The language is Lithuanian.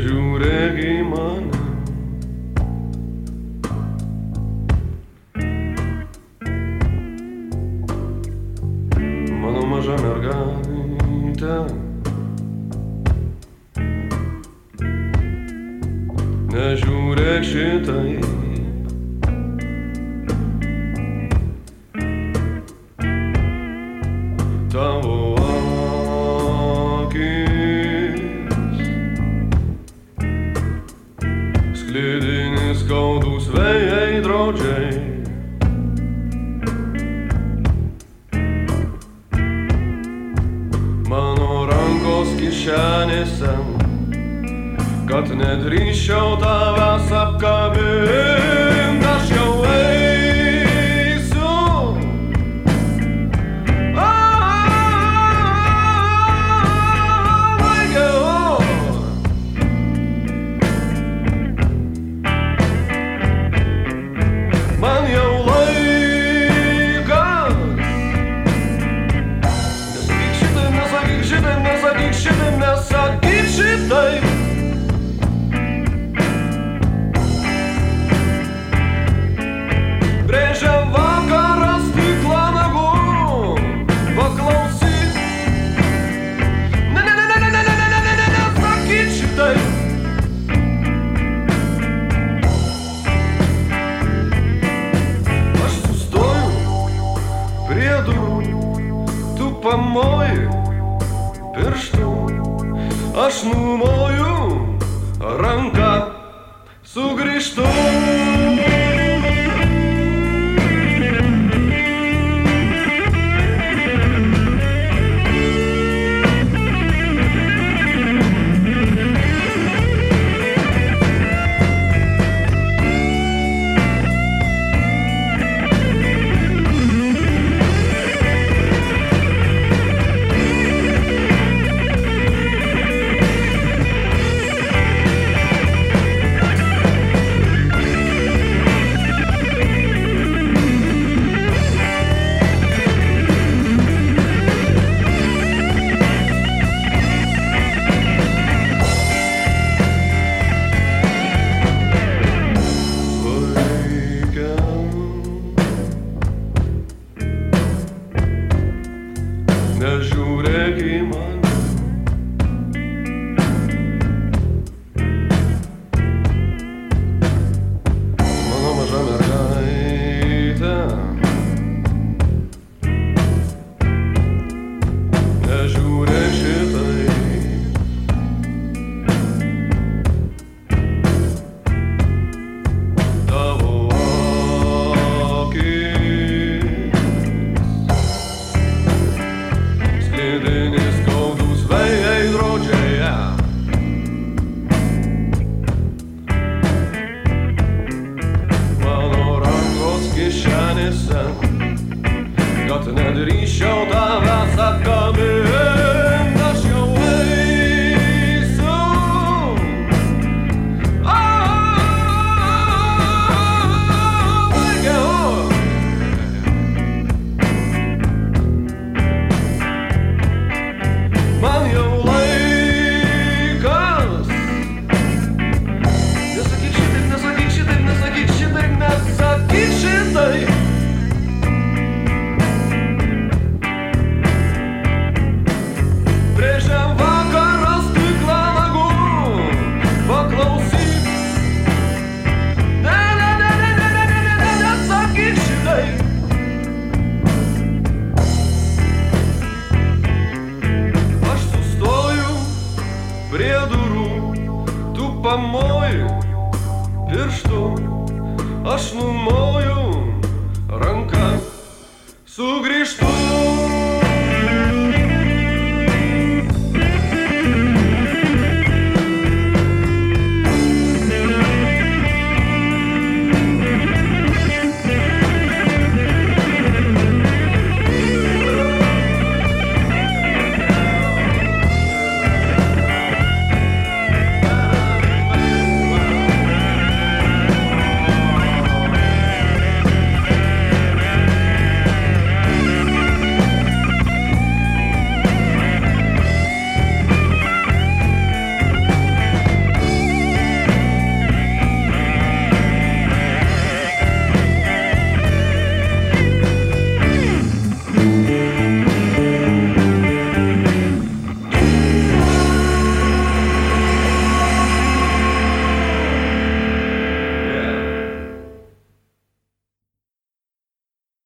žiūrėk į mane. Mano maža mergaitė. Nežiūrėk šitai. skaudų svėjai drodžiai. Mano rankos kišenėse, kad nedrįščiau tavęs apkabinti. estou. nežiūrėk į mane. got another shot of us at come жду, аж ну мой.